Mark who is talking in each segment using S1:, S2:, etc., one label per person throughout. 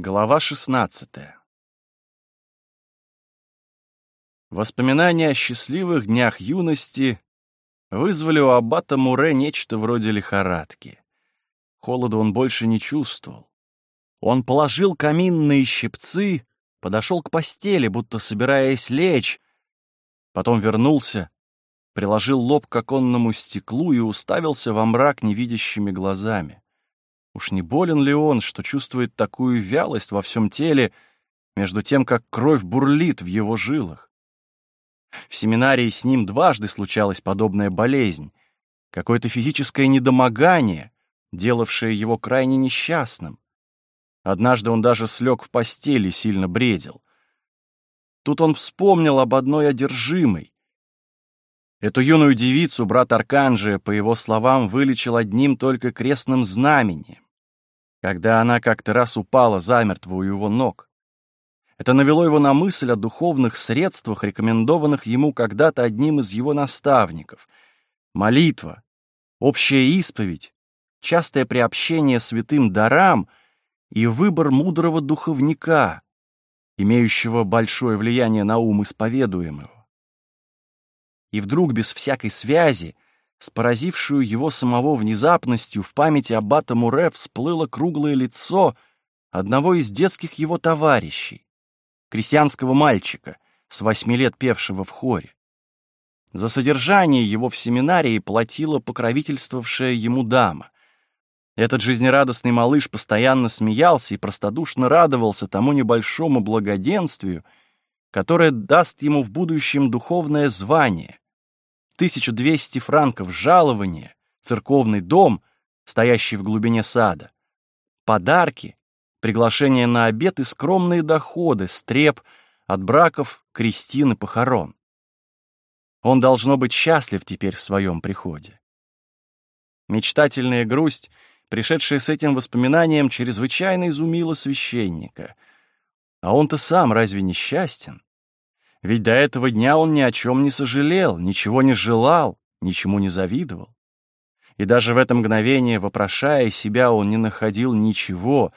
S1: Глава 16 Воспоминания о счастливых днях юности вызвали у аббата Муре нечто вроде лихорадки. Холода он больше не чувствовал. Он положил каминные щипцы, подошел к постели, будто собираясь лечь, потом вернулся, приложил лоб к оконному стеклу и уставился во мрак невидящими глазами. Уж не болен ли он, что чувствует такую вялость во всем теле, между тем, как кровь бурлит в его жилах? В семинарии с ним дважды случалась подобная болезнь, какое-то физическое недомогание, делавшее его крайне несчастным. Однажды он даже слег в постели, сильно бредил. Тут он вспомнил об одной одержимой. Эту юную девицу брат Арканджия, по его словам, вылечил одним только крестным знамением когда она как-то раз упала замертво у его ног. Это навело его на мысль о духовных средствах, рекомендованных ему когда-то одним из его наставников. Молитва, общая исповедь, частое приобщение святым дарам и выбор мудрого духовника, имеющего большое влияние на ум исповедуемого. И вдруг без всякой связи с поразившую его самого внезапностью в памяти аббата Муре всплыло круглое лицо одного из детских его товарищей, крестьянского мальчика, с восьми лет певшего в хоре. За содержание его в семинарии платила покровительствовавшая ему дама. Этот жизнерадостный малыш постоянно смеялся и простодушно радовался тому небольшому благоденствию, которое даст ему в будущем духовное звание — 1200 франков жалования, церковный дом, стоящий в глубине сада, подарки, приглашение на обед и скромные доходы, стреп от браков, крестин и похорон. Он должно быть счастлив теперь в своем приходе. Мечтательная грусть, пришедшая с этим воспоминанием, чрезвычайно изумила священника. А он-то сам разве не счастен? Ведь до этого дня он ни о чем не сожалел, ничего не желал, ничему не завидовал. И даже в это мгновение, вопрошая себя, он не находил ничего,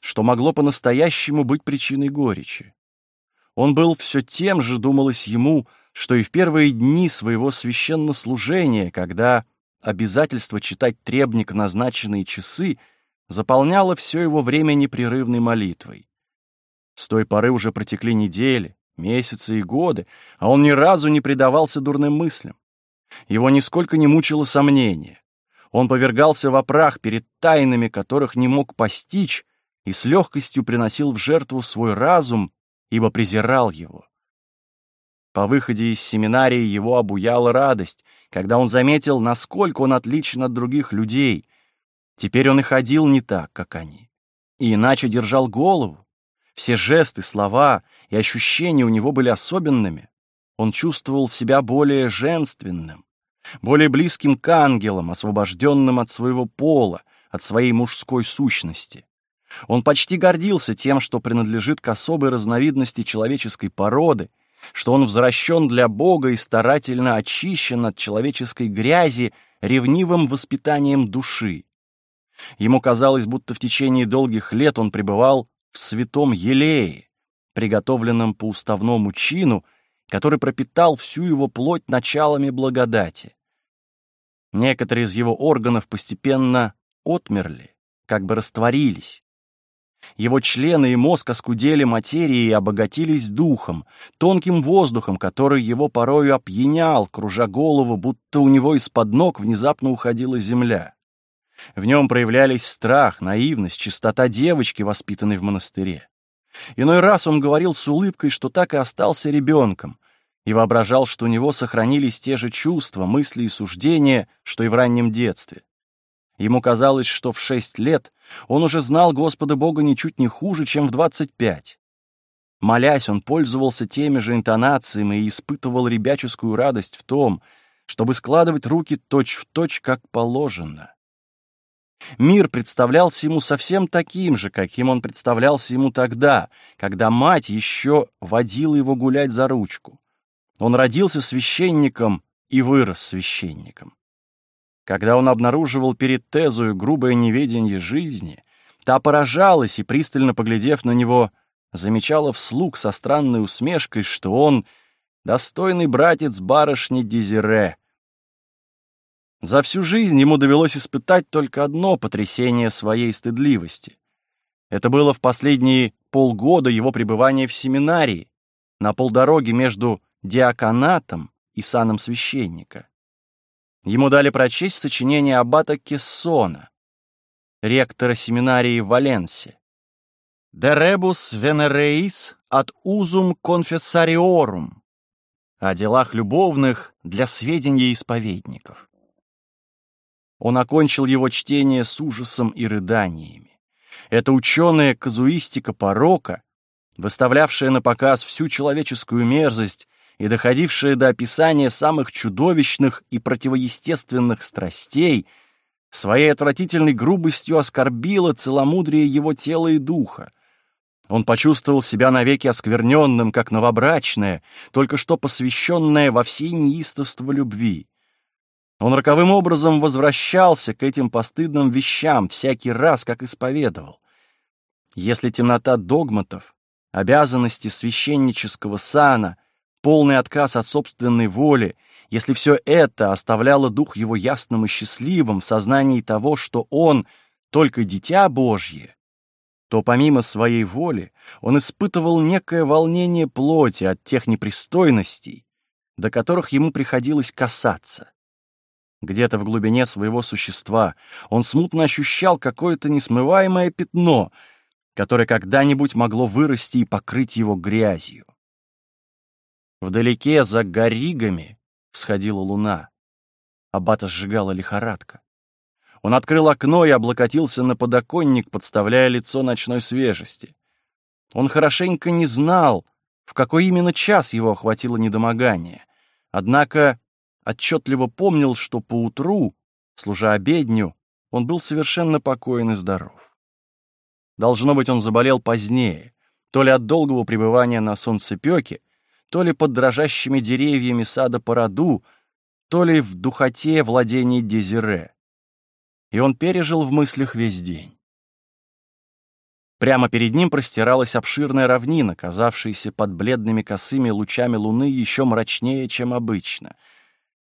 S1: что могло по-настоящему быть причиной горечи. Он был все тем же, думалось ему, что и в первые дни своего священнослужения, когда обязательство читать требник в назначенные часы заполняло все его время непрерывной молитвой. С той поры уже протекли недели, месяцы и годы, а он ни разу не предавался дурным мыслям. Его нисколько не мучило сомнение. Он повергался в опрах перед тайнами, которых не мог постичь, и с легкостью приносил в жертву свой разум, ибо презирал его. По выходе из семинарии его обуяла радость, когда он заметил, насколько он отличен от других людей. Теперь он и ходил не так, как они, и иначе держал голову. Все жесты, слова и ощущения у него были особенными. Он чувствовал себя более женственным, более близким к ангелам, освобожденным от своего пола, от своей мужской сущности. Он почти гордился тем, что принадлежит к особой разновидности человеческой породы, что он возвращен для Бога и старательно очищен от человеческой грязи ревнивым воспитанием души. Ему казалось, будто в течение долгих лет он пребывал в святом елее, приготовленном по уставному чину, который пропитал всю его плоть началами благодати. Некоторые из его органов постепенно отмерли, как бы растворились. Его члены и мозг оскудели материей и обогатились духом, тонким воздухом, который его порою опьянял, кружа голову, будто у него из-под ног внезапно уходила земля. В нем проявлялись страх, наивность, чистота девочки, воспитанной в монастыре. Иной раз он говорил с улыбкой, что так и остался ребенком, и воображал, что у него сохранились те же чувства, мысли и суждения, что и в раннем детстве. Ему казалось, что в шесть лет он уже знал Господа Бога ничуть не хуже, чем в двадцать пять. Молясь, он пользовался теми же интонациями и испытывал ребяческую радость в том, чтобы складывать руки точь-в-точь, точь, как положено. Мир представлялся ему совсем таким же, каким он представлялся ему тогда, когда мать еще водила его гулять за ручку. Он родился священником и вырос священником. Когда он обнаруживал перед Тезою грубое неведение жизни, Та поражалась и, пристально поглядев на него, замечала вслух со странной усмешкой, что он — достойный братец барышни Дезире. За всю жизнь ему довелось испытать только одно потрясение своей стыдливости. Это было в последние полгода его пребывания в семинарии, на полдороге между диаконатом и саном священника. Ему дали прочесть сочинение аббата Кессона, ректора семинарии в Валенсе. «De rebus venereis ad usum confessariorum» о делах любовных для сведения исповедников. Он окончил его чтение с ужасом и рыданиями. Эта ученая казуистика порока, выставлявшая на показ всю человеческую мерзость и доходившая до описания самых чудовищных и противоестественных страстей, своей отвратительной грубостью оскорбила целомудрие его тела и духа. Он почувствовал себя навеки оскверненным, как новобрачное, только что посвященное во все неистовства любви. Он роковым образом возвращался к этим постыдным вещам всякий раз, как исповедовал. Если темнота догматов, обязанности священнического сана, полный отказ от собственной воли, если все это оставляло дух его ясным и счастливым в сознании того, что он только дитя Божье, то помимо своей воли он испытывал некое волнение плоти от тех непристойностей, до которых ему приходилось касаться. Где-то в глубине своего существа он смутно ощущал какое-то несмываемое пятно, которое когда-нибудь могло вырасти и покрыть его грязью. Вдалеке, за горигами, всходила луна. Аббата сжигала лихорадка. Он открыл окно и облокотился на подоконник, подставляя лицо ночной свежести. Он хорошенько не знал, в какой именно час его охватило недомогание. Однако отчетливо помнил, что поутру, служа обедню, он был совершенно покоен и здоров. Должно быть, он заболел позднее, то ли от долгого пребывания на солнцепёке, то ли под дрожащими деревьями сада по роду, то ли в духоте владений Дезире. И он пережил в мыслях весь день. Прямо перед ним простиралась обширная равнина, казавшаяся под бледными косыми лучами луны еще мрачнее, чем обычно.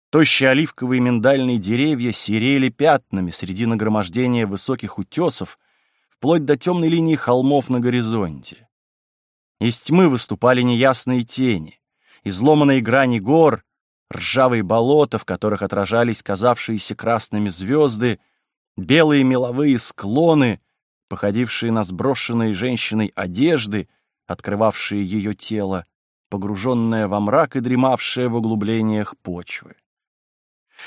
S1: Тощие оливковые миндальные деревья серели пятнами среди нагромождения высоких утесов, вплоть до темной линии холмов на горизонте. Из тьмы выступали неясные тени, изломанные грани гор, ржавые болота, в которых отражались казавшиеся красными звезды, белые меловые склоны, походившие на сброшенные женщиной одежды, открывавшие ее тело, погруженное во мрак и дремавшее в углублениях почвы.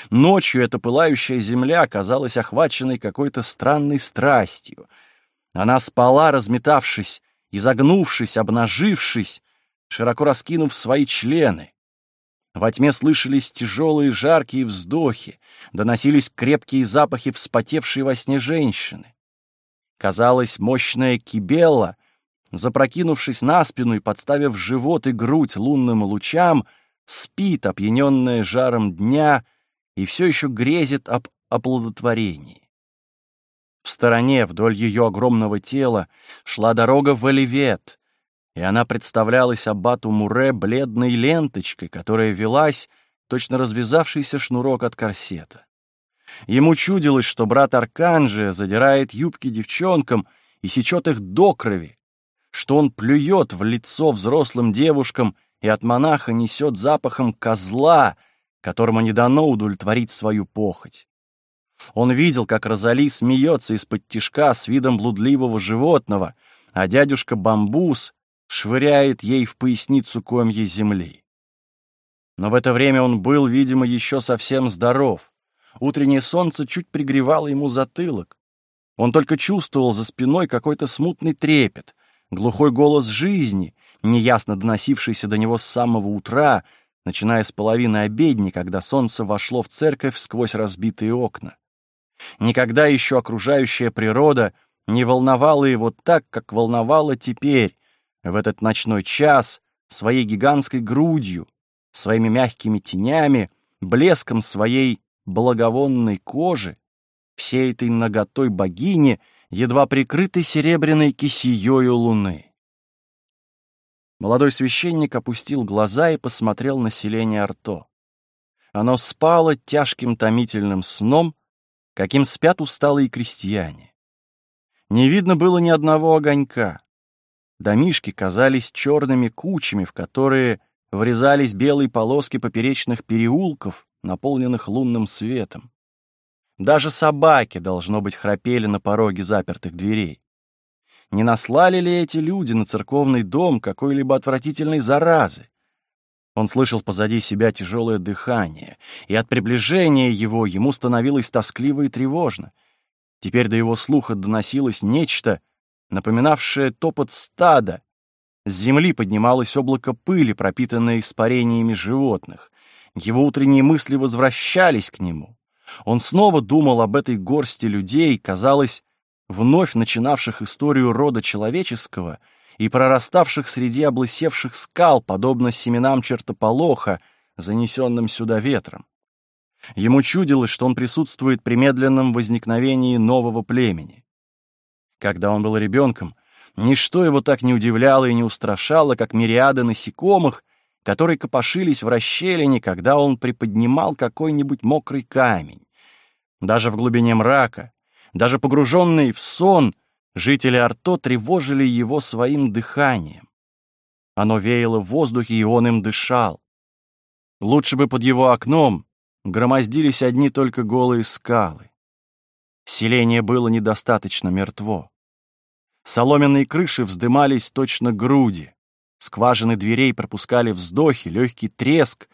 S1: Ночью эта пылающая земля казалась охваченной какой-то странной страстью. Она спала, разметавшись изогнувшись, обнажившись, широко раскинув свои члены. Во тьме слышались тяжелые жаркие вздохи, доносились крепкие запахи вспотевшей во сне женщины. Казалось, мощная кибелла, запрокинувшись на спину и подставив живот и грудь лунным лучам, спит, опьяненная жаром дня, и все еще грезит об оплодотворении. В стороне, вдоль ее огромного тела, шла дорога в Оливет, и она представлялась аббату Муре бледной ленточкой, которая велась, точно развязавшийся шнурок от корсета. Ему чудилось, что брат Арканжия задирает юбки девчонкам и сечет их до крови, что он плюет в лицо взрослым девушкам и от монаха несет запахом козла, которому не дано удовлетворить свою похоть. Он видел, как Розали смеется из-под тишка с видом блудливого животного, а дядюшка Бамбус швыряет ей в поясницу комья земли. Но в это время он был, видимо, еще совсем здоров. Утреннее солнце чуть пригревало ему затылок. Он только чувствовал за спиной какой-то смутный трепет, глухой голос жизни, неясно доносившийся до него с самого утра, начиная с половины обедни, когда солнце вошло в церковь сквозь разбитые окна. Никогда еще окружающая природа не волновала его так, как волновала теперь, в этот ночной час, своей гигантской грудью, своими мягкими тенями, блеском своей благовонной кожи, всей этой наготой богини, едва прикрытой серебряной кисеёю луны. Молодой священник опустил глаза и посмотрел на селение Арто. Оно спало тяжким томительным сном, каким спят усталые крестьяне. Не видно было ни одного огонька. Домишки казались черными кучами, в которые врезались белые полоски поперечных переулков, наполненных лунным светом. Даже собаки, должно быть, храпели на пороге запертых дверей. Не наслали ли эти люди на церковный дом какой-либо отвратительной заразы? Он слышал позади себя тяжелое дыхание, и от приближения его ему становилось тоскливо и тревожно. Теперь до его слуха доносилось нечто, напоминавшее топот стада. С земли поднималось облако пыли, пропитанное испарениями животных. Его утренние мысли возвращались к нему. Он снова думал об этой горсти людей, казалось, вновь начинавших историю рода человеческого и прораставших среди облысевших скал, подобно семенам чертополоха, занесенным сюда ветром. Ему чудилось, что он присутствует при медленном возникновении нового племени. Когда он был ребенком, ничто его так не удивляло и не устрашало, как мириады насекомых, которые копошились в расщелине, когда он приподнимал какой-нибудь мокрый камень. Даже в глубине мрака, даже погруженные в сон, жители Арто тревожили его своим дыханием. Оно веяло в воздухе, и он им дышал. Лучше бы под его окном громоздились одни только голые скалы. Селение было недостаточно мертво. Соломенные крыши вздымались точно груди. Скважины дверей пропускали вздохи, легкий треск,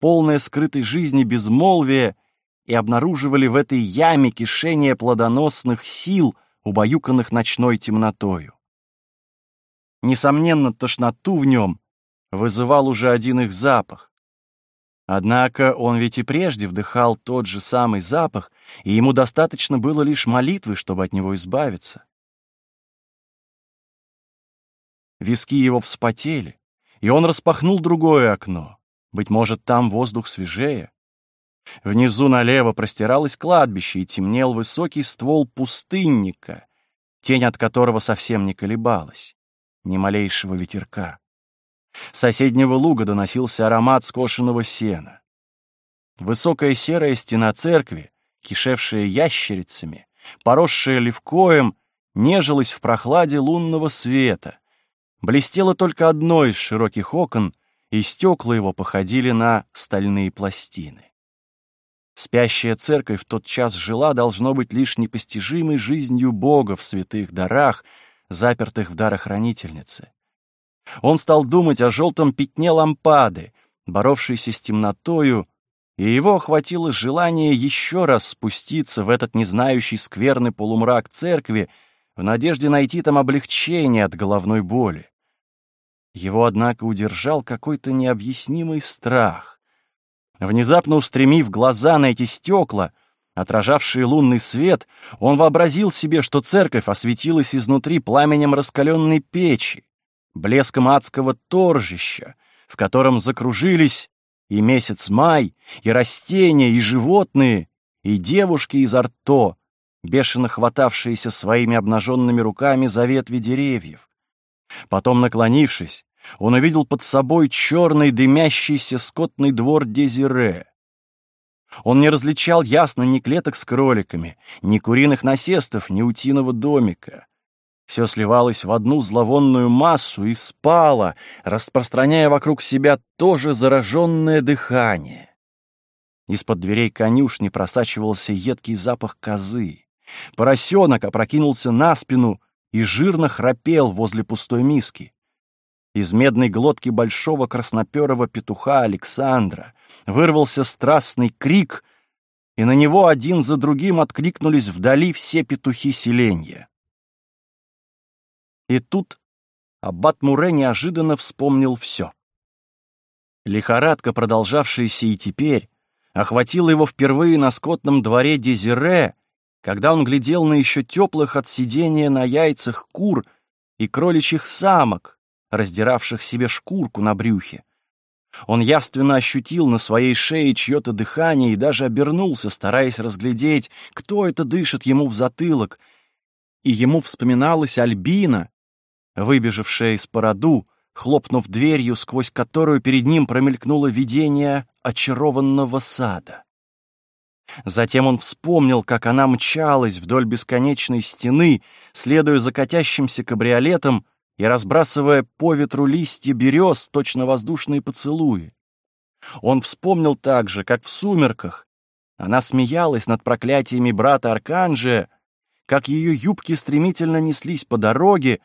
S1: полное скрытой жизни безмолвие и обнаруживали в этой яме кишение плодоносных сил, убаюканных ночной темнотою. Несомненно, тошноту в нем вызывал уже один их запах. Однако он ведь и прежде вдыхал тот же самый запах, и ему достаточно было лишь молитвы, чтобы от него избавиться. Виски его вспотели, и он распахнул другое окно. Быть может, там воздух свежее. Внизу налево простиралось кладбище, и темнел высокий ствол пустынника, тень от которого совсем не колебалась, ни малейшего ветерка. С соседнего луга доносился аромат скошенного сена. Высокая серая стена церкви, кишевшая ящерицами, поросшая левкоем, нежилась в прохладе лунного света, Блестело только одно из широких окон, и стекла его походили на стальные пластины. Спящая церковь в тот час жила, должно быть, лишь непостижимой жизнью Бога в святых дарах, запертых в дарохранительнице. Он стал думать о желтом пятне лампады, боровшейся с темнотою, и его охватило желание еще раз спуститься в этот незнающий скверный полумрак церкви в надежде найти там облегчение от головной боли. Его, однако, удержал какой-то необъяснимый страх. Внезапно устремив глаза на эти стекла, отражавшие лунный свет, он вообразил себе, что церковь осветилась изнутри пламенем раскаленной печи, блеском адского торжища, в котором закружились и месяц май, и растения, и животные, и девушки из арто, бешено хватавшиеся своими обнаженными руками за ветви деревьев. Потом, наклонившись, он увидел под собой черный дымящийся скотный двор Дезире. Он не различал ясно ни клеток с кроликами, ни куриных насестов, ни утиного домика. Все сливалось в одну зловонную массу и спало, распространяя вокруг себя тоже зараженное дыхание. Из-под дверей конюшни просачивался едкий запах козы. Поросенок опрокинулся на спину и жирно храпел возле пустой миски. Из медной глотки большого красноперого петуха Александра вырвался страстный крик, и на него один за другим откликнулись вдали все петухи селения. И тут аббат Муре неожиданно вспомнил все. Лихорадка, продолжавшаяся и теперь, охватила его впервые на скотном дворе Дезире, когда он глядел на еще теплых от сидения на яйцах кур и кроличьих самок, раздиравших себе шкурку на брюхе. Он явственно ощутил на своей шее чье-то дыхание и даже обернулся, стараясь разглядеть, кто это дышит ему в затылок. и ему вспоминалась Альбина, выбежавшая из породу, хлопнув дверью, сквозь которую перед ним промелькнуло видение очарованного сада. Затем он вспомнил, как она мчалась вдоль бесконечной стены, следуя за катящимся кабриолетом и разбрасывая по ветру листья берез, точно воздушные поцелуи. Он вспомнил также, как в сумерках она смеялась над проклятиями брата Арканджия, как ее юбки стремительно неслись по дороге,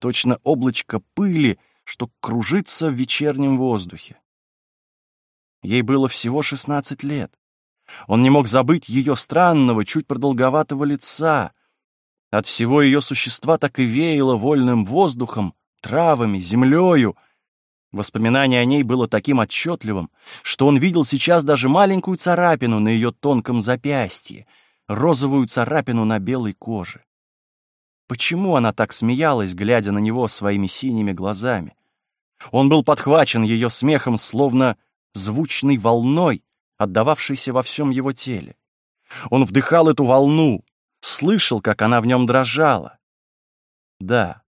S1: точно облачко пыли, что кружится в вечернем воздухе. Ей было всего шестнадцать лет. Он не мог забыть ее странного, чуть продолговатого лица. От всего ее существа так и веяло вольным воздухом, травами, землею. Воспоминание о ней было таким отчетливым, что он видел сейчас даже маленькую царапину на ее тонком запястье, розовую царапину на белой коже. Почему она так смеялась, глядя на него своими синими глазами? Он был подхвачен ее смехом, словно звучной волной, отдававшейся во всем его теле. Он вдыхал эту волну, слышал, как она в нем дрожала. Да,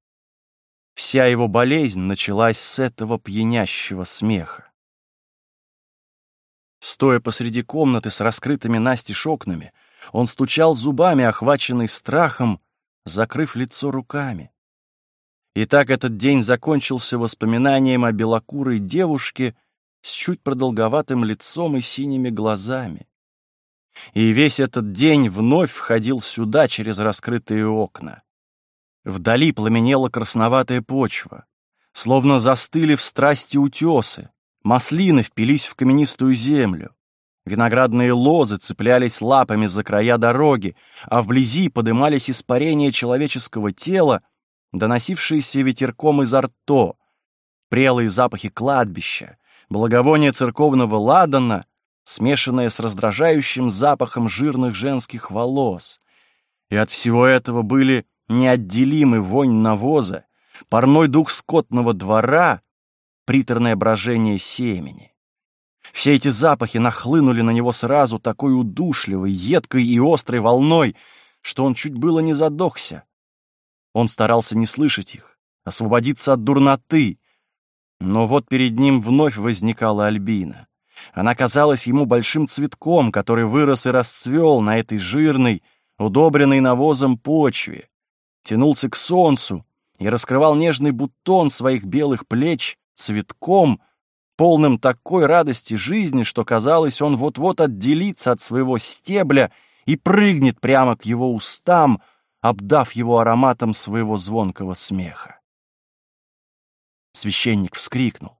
S1: вся его болезнь началась с этого пьянящего смеха. Стоя посреди комнаты с раскрытыми настежь окнами, он стучал зубами, охваченный страхом, закрыв лицо руками. И так этот день закончился воспоминанием о белокурой девушке, с чуть продолговатым лицом и синими глазами. И весь этот день вновь входил сюда через раскрытые окна. Вдали пламенела красноватая почва, словно застыли в страсти утесы, маслины впились в каменистую землю. Виноградные лозы цеплялись лапами за края дороги, а вблизи подымались испарения человеческого тела, доносившиеся ветерком изо рто, прелые запахи кладбища, благовоние церковного ладана, смешанное с раздражающим запахом жирных женских волос. И от всего этого были неотделимы вонь навоза, парной дух скотного двора, приторное брожение семени. Все эти запахи нахлынули на него сразу такой удушливой, едкой и острой волной, что он чуть было не задохся. Он старался не слышать их, освободиться от дурноты, но вот перед ним вновь возникала Альбина. Она казалась ему большим цветком, который вырос и расцвел на этой жирной, удобренной навозом почве, тянулся к солнцу и раскрывал нежный бутон своих белых плеч цветком, полным такой радости жизни, что казалось, он вот-вот отделится от своего стебля и прыгнет прямо к его устам, обдав его ароматом своего звонкого смеха. Священник вскрикнул.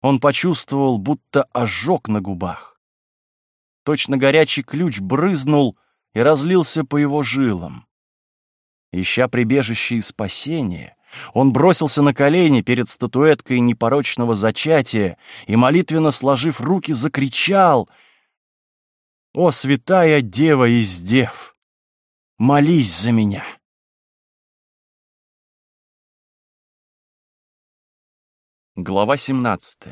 S1: Он почувствовал, будто ожог на губах. Точно горячий ключ брызнул и разлился по его жилам. Ища прибежище и спасение, он бросился на колени перед статуэткой непорочного зачатия и, молитвенно сложив руки, закричал «О, святая дева из дев, молись за меня!» Глава 17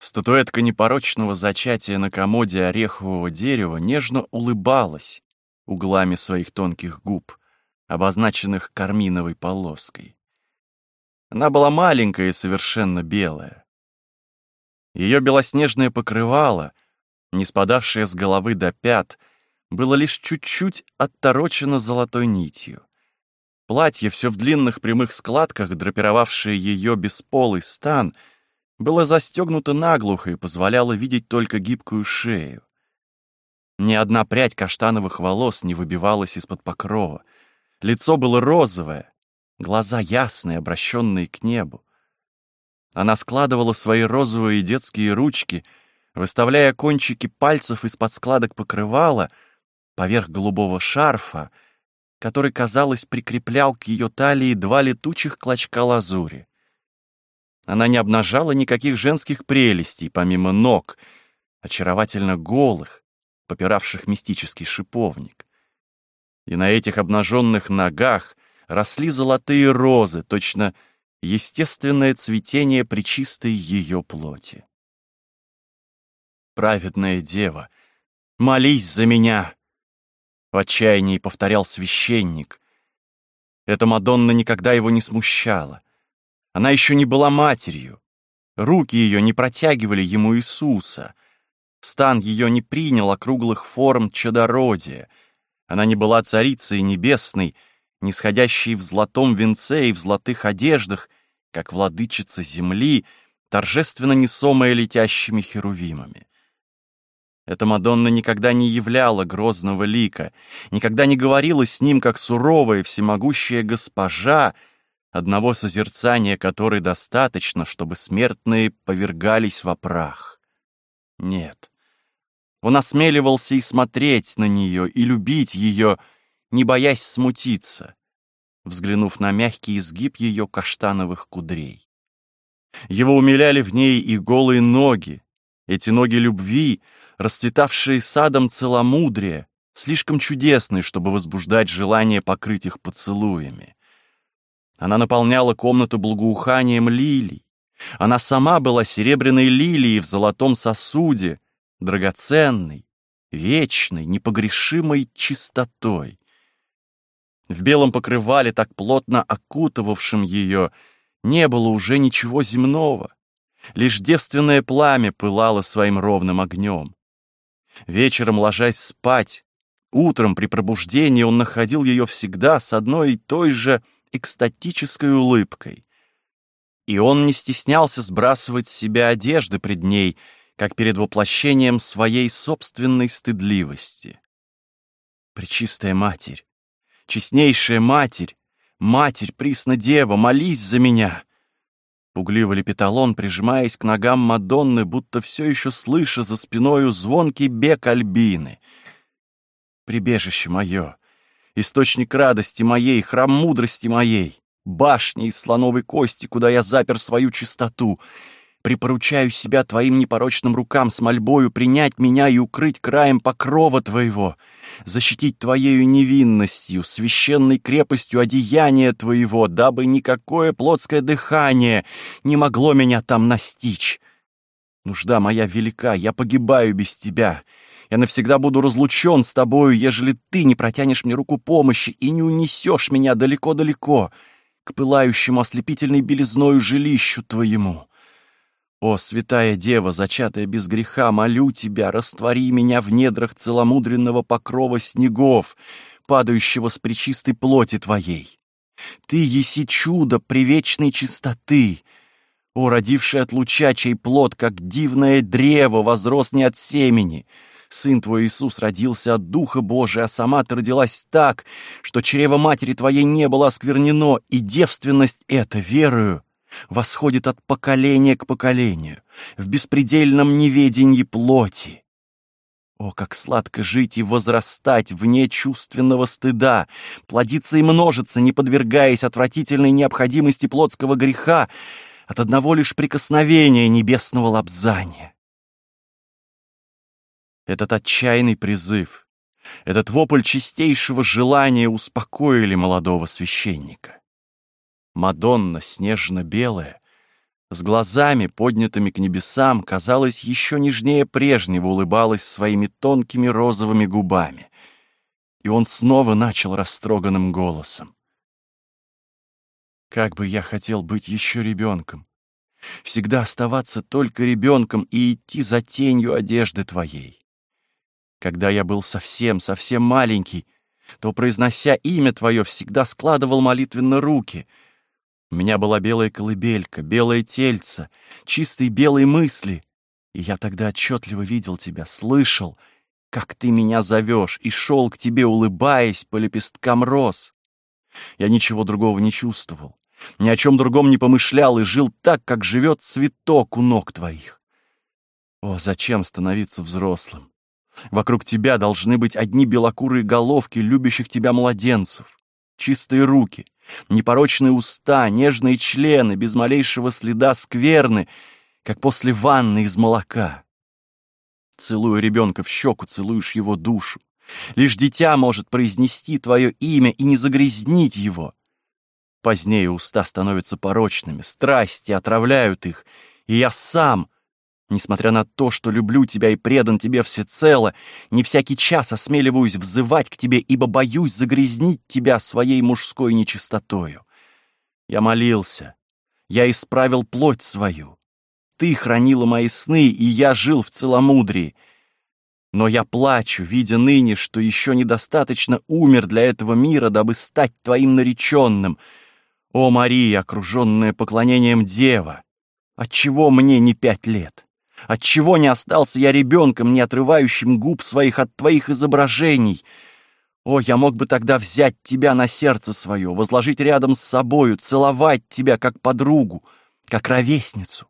S1: Статуэтка непорочного зачатия на комоде орехового дерева нежно улыбалась углами своих тонких губ, обозначенных карминовой полоской. Она была маленькая и совершенно белая. Ее белоснежное покрывало, не спадавшее с головы до пят, было лишь чуть-чуть отторочено золотой нитью. Платье, все в длинных прямых складках, драпировавшее ее бесполый стан, было застегнуто наглухо и позволяло видеть только гибкую шею. Ни одна прядь каштановых волос не выбивалась из-под покрова. Лицо было розовое, глаза ясные, обращенные к небу. Она складывала свои розовые детские ручки, выставляя кончики пальцев из-под складок покрывала поверх голубого шарфа, который, казалось, прикреплял к ее талии два летучих клочка лазури. Она не обнажала никаких женских прелестей, помимо ног, очаровательно голых, попиравших мистический шиповник. И на этих обнаженных ногах росли золотые розы, точно естественное цветение причистой ее плоти. «Праведная дева, молись за меня!» В отчаянии повторял священник. Эта Мадонна никогда его не смущала. Она еще не была матерью. Руки ее не протягивали ему Иисуса. Стан ее не принял округлых форм чадородия. Она не была царицей небесной, нисходящей в золотом венце и в золотых одеждах, как владычица земли, торжественно несомая летящими херувимами. Эта Мадонна никогда не являла грозного лика, никогда не говорила с ним, как суровая всемогущая госпожа, одного созерцания которой достаточно, чтобы смертные повергались во прах. Нет. Он осмеливался и смотреть на нее, и любить ее, не боясь смутиться, взглянув на мягкий изгиб ее каштановых кудрей. Его умиляли в ней и голые ноги, эти ноги любви, расцветавшие садом целомудрия, слишком чудесные, чтобы возбуждать желание покрыть их поцелуями. Она наполняла комнату благоуханием лилий. Она сама была серебряной лилией в золотом сосуде, драгоценной, вечной, непогрешимой чистотой. В белом покрывале, так плотно окутывавшем ее, не было уже ничего земного. Лишь девственное пламя пылало своим ровным огнем. Вечером, ложась спать, утром при пробуждении он находил ее всегда с одной и той же экстатической улыбкой. И он не стеснялся сбрасывать с себя одежды пред ней, как перед воплощением своей собственной стыдливости. Пречистая Матерь, честнейшая Матерь, Матерь, Приснодева, молись за меня! Пугливо лепетал он, прижимаясь к ногам Мадонны, будто все еще слыша за спиною звонкий бег Альбины. Прибежище мое, источник радости моей, храм мудрости моей, башня из слоновой кости, куда я запер свою чистоту. Припоручаю себя твоим непорочным рукам с мольбою принять меня и укрыть краем покрова твоего, защитить твоею невинностью, священной крепостью одеяния твоего, дабы никакое плотское дыхание не могло меня там настичь. Нужда моя велика, я погибаю без тебя, я навсегда буду разлучен с тобою, ежели ты не протянешь мне руку помощи и не унесешь меня далеко-далеко к пылающему ослепительной белизною жилищу твоему. О, святая дева, зачатая без греха, молю тебя, раствори меня в недрах целомудренного покрова снегов, падающего с причистой плоти твоей. Ты еси чудо привечной чистоты, о, родивший от луча, чей плод, как дивное древо, возрос не от семени — Сын твой Иисус родился от Духа Божия, а сама ты родилась так, что чрево матери твоей не было осквернено, и девственность эта, верою, восходит от поколения к поколению, в беспредельном неведении плоти. О, как сладко жить и возрастать вне чувственного стыда, плодиться и множиться, не подвергаясь отвратительной необходимости плотского греха от одного лишь прикосновения небесного лобзания. Этот отчаянный призыв, этот вопль чистейшего желания успокоили молодого священника. Мадонна, снежно-белая, с глазами, поднятыми к небесам, казалось, еще нежнее прежнего улыбалась своими тонкими розовыми губами. И он снова начал растроганным голосом. «Как бы я хотел быть еще ребенком! Всегда оставаться только ребенком и идти за тенью одежды твоей! Когда я был совсем-совсем маленький, то, произнося имя Твое, всегда складывал молитвенно руки. У меня была белая колыбелька, белое тельце, чистые белые мысли. И я тогда отчетливо видел Тебя, слышал, как Ты меня зовешь, и шел к Тебе, улыбаясь по лепесткам роз. Я ничего другого не чувствовал, ни о чем другом не помышлял и жил так, как живет цветок у ног Твоих. О, зачем становиться взрослым? Вокруг тебя должны быть одни белокурые головки любящих тебя младенцев, чистые руки, непорочные уста, нежные члены, без малейшего следа скверны, как после ванны из молока. Целуя ребенка в щеку, целуешь его душу. Лишь дитя может произнести твое имя и не загрязнить его. Позднее уста становятся порочными, страсти отравляют их, и я сам Несмотря на то, что люблю тебя и предан тебе всецело, не всякий час осмеливаюсь взывать к тебе, ибо боюсь загрязнить тебя своей мужской нечистотою. Я молился, я исправил плоть свою. Ты хранила мои сны, и я жил в целомудрии. Но я плачу, видя ныне, что еще недостаточно умер для этого мира, дабы стать твоим нареченным. О, Мария, окруженная поклонением дева! Отчего мне не пять лет? Отчего не остался я ребенком, не отрывающим губ своих от твоих изображений? О, я мог бы тогда взять тебя на сердце свое, возложить рядом с собою, целовать тебя как подругу, как ровесницу.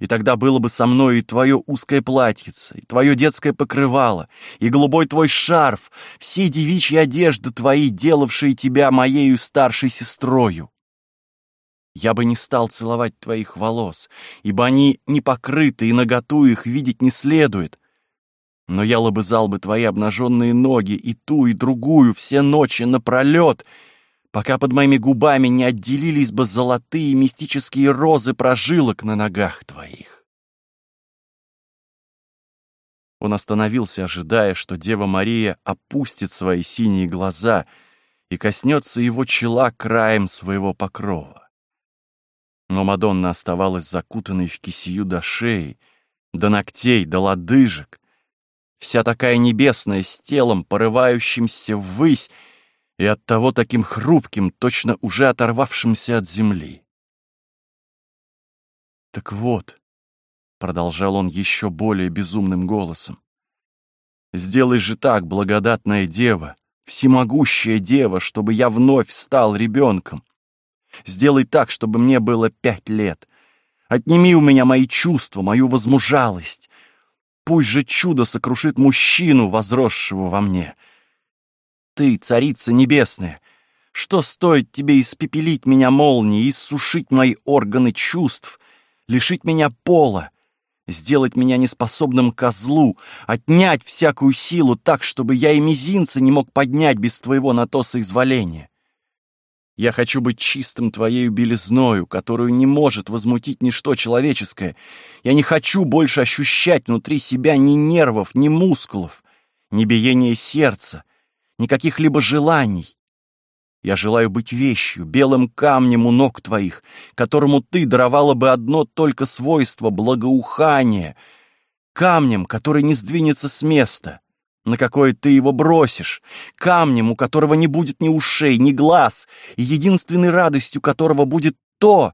S1: И тогда было бы со мной и твое узкое платьице, и твое детское покрывало, и голубой твой шарф, все девичьи одежды твои, делавшие тебя моею старшей сестрою. Я бы не стал целовать твоих волос, ибо они не покрыты, и наготу их видеть не следует. Но я лобызал бы твои обнаженные ноги и ту, и другую все ночи напролет, пока под моими губами не отделились бы золотые мистические розы прожилок на ногах твоих. Он остановился, ожидая, что Дева Мария опустит свои синие глаза и коснется его чела краем своего покрова. Но Мадонна оставалась закутанной в кисию до шеи, до ногтей, до лодыжек, вся такая небесная, с телом, порывающимся ввысь, и оттого таким хрупким, точно уже оторвавшимся от земли. «Так вот», — продолжал он еще более безумным голосом, «сделай же так, благодатная дева, всемогущая дева, чтобы я вновь стал ребенком, Сделай так, чтобы мне было пять лет. Отними у меня мои чувства, мою возмужалость. Пусть же чудо сокрушит мужчину, возросшего во мне. Ты, царица небесная, что стоит тебе испепелить меня молнией, иссушить мои органы чувств, лишить меня пола, сделать меня неспособным козлу, отнять всякую силу так, чтобы я и мизинца не мог поднять без твоего на то соизволения? Я хочу быть чистым твоею белизною, которую не может возмутить ничто человеческое. Я не хочу больше ощущать внутри себя ни нервов, ни мускулов, ни биения сердца, ни каких-либо желаний. Я желаю быть вещью, белым камнем у ног твоих, которому ты даровала бы одно только свойство — благоухание, камнем, который не сдвинется с места — на какое ты его бросишь, камнем, у которого не будет ни ушей, ни глаз, и единственной радостью которого будет то,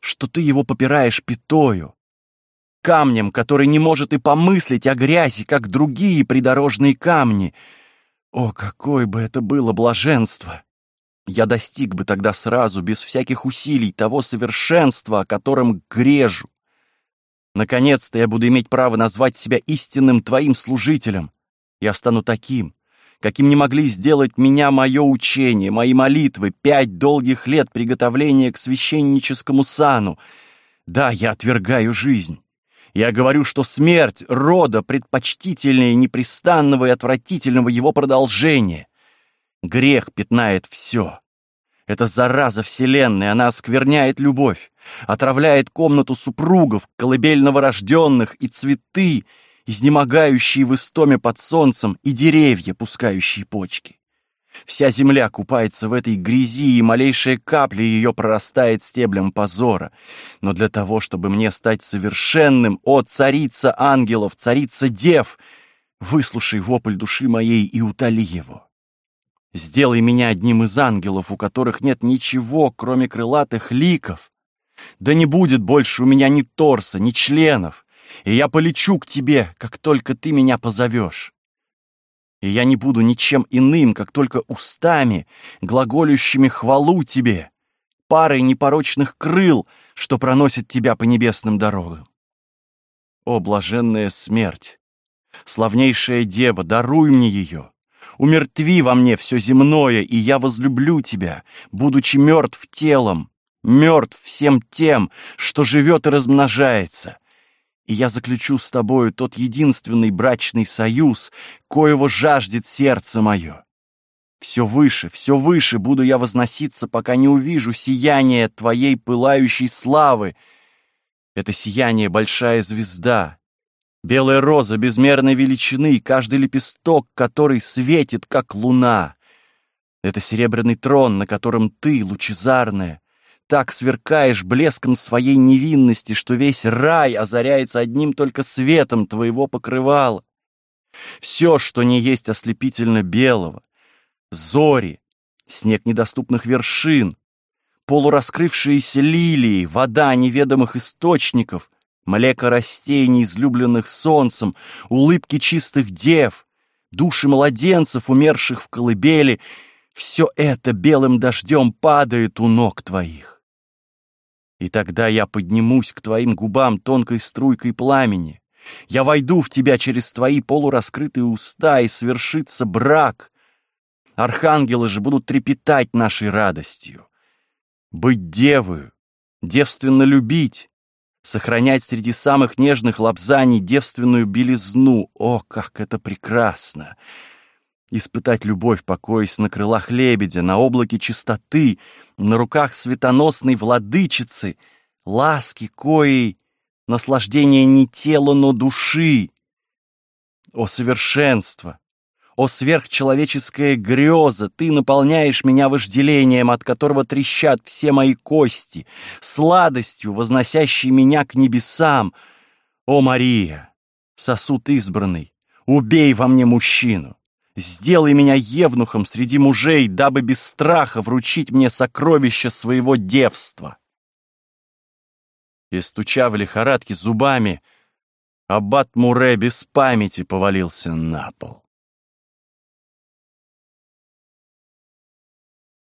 S1: что ты его попираешь пятою. Камнем, который не может и помыслить о грязи, как другие придорожные камни. О, какое бы это было блаженство! Я достиг бы тогда сразу, без всяких усилий, того совершенства, о котором грежу. Наконец-то я буду иметь право назвать себя истинным твоим служителем. Я стану таким, каким не могли сделать меня мое учение, мои молитвы, пять долгих лет приготовления к священническому сану. Да, я отвергаю жизнь. Я говорю, что смерть рода предпочтительнее непрестанного и отвратительного его продолжения. Грех пятнает все. Это зараза вселенной, она оскверняет любовь, отравляет комнату супругов, колыбель новорожденных и цветы, изнемогающие в истоме под солнцем, и деревья, пускающие почки. Вся земля купается в этой грязи, и малейшая капля ее прорастает стеблем позора. Но для того, чтобы мне стать совершенным, о, царица ангелов, царица дев, выслушай вопль души моей и утоли его. Сделай меня одним из ангелов, у которых нет ничего, кроме крылатых ликов. Да не будет больше у меня ни торса, ни членов, и я полечу к тебе, как только ты меня позовешь. И я не буду ничем иным, как только устами, глаголющими хвалу тебе, парой непорочных крыл, что проносит тебя по небесным дорогам. О, блаженная смерть! Славнейшая дева, даруй мне ее. Умертви во мне все земное, и я возлюблю тебя, будучи мертв телом, мертв всем тем, что живет и размножается, и я заключу с тобою тот единственный брачный союз, коего жаждет сердце мое. Все выше, все выше буду я возноситься, пока не увижу сияние твоей пылающей славы. Это сияние — большая звезда, Белая роза безмерной величины, каждый лепесток, который светит, как луна. Это серебряный трон, на котором ты, лучезарная, так сверкаешь блеском своей невинности, что весь рай озаряется одним только светом твоего покрывала. Все, что не есть ослепительно белого, зори, снег недоступных вершин, полураскрывшиеся лилии, вода неведомых источников, млека растений, излюбленных солнцем, улыбки чистых дев, души младенцев, умерших в колыбели — все это белым дождем падает у ног твоих. И тогда я поднимусь к твоим губам тонкой струйкой пламени. Я войду в тебя через твои полураскрытые уста, и свершится брак. Архангелы же будут трепетать нашей радостью. Быть девою, девственно любить, сохранять среди самых нежных лапзаний девственную белизну. О, как это прекрасно! Испытать любовь, покоясь на крылах лебедя, на облаке чистоты, на руках светоносной владычицы, ласки коей, наслаждение не тела, но души. О совершенство! О сверхчеловеческая греза! Ты наполняешь меня вожделением, от которого трещат все мои кости, сладостью, возносящей меня к небесам. О, Мария, сосуд избранный, убей во мне мужчину! Сделай меня евнухом среди мужей, дабы без страха вручить мне сокровища своего девства. И, стуча в лихорадке зубами, аббат Муре без памяти повалился на пол.